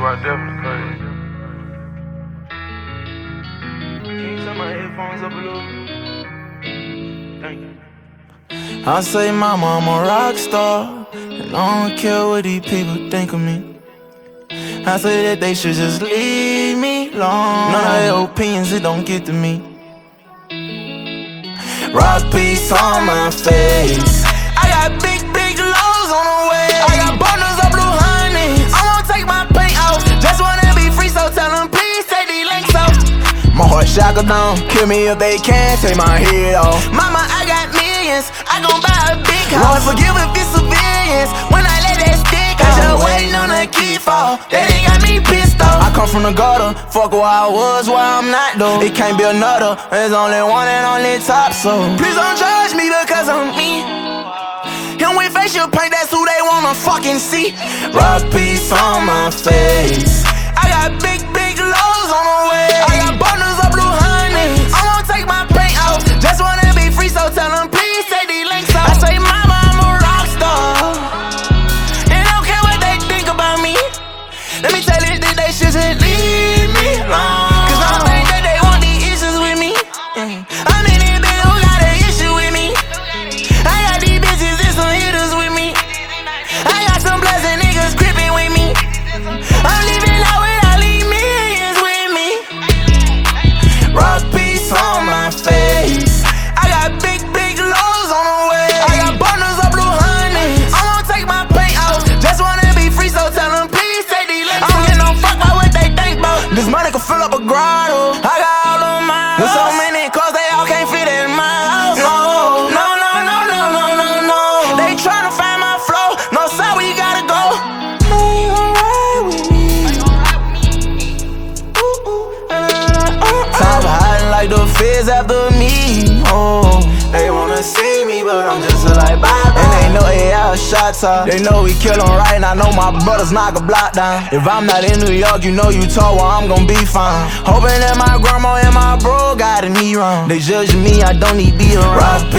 You are definitely crazy. Can you turn my headphones up a little? Thank you. I say, Mama, I'm a rock star, and I don't care what these people think of me. I say that they should just leave me alone. None of their opinions, it don't get to me. Rock piece on my face. I got big, big lows on the Heart down. Kill me if they can. Take my head off. Mama, I got millions. I gon' buy a big house. Lord, forgive if it's civilians. When I let that stick out, just waiting on a key fall. That ain't got me pissed off. I come from the gutter. Fuck where I was, where I'm not though. It can't be another. There's only one and only top, so please don't judge me because I'm me. And with facial paint, that's who they wanna fucking see. Rock piece on my face. I got big, big lows on the way. The me. Oh, they wanna see me, but I'm just like bye bye. And they know AI shots are. They know we kill 'em right, and I know my brothers knock a block down. If I'm not in New York, you know you told well, I'm gon' be fine. Hoping that my grandma and my bro got a knee wrong. They judge me, I don't need be around. Rock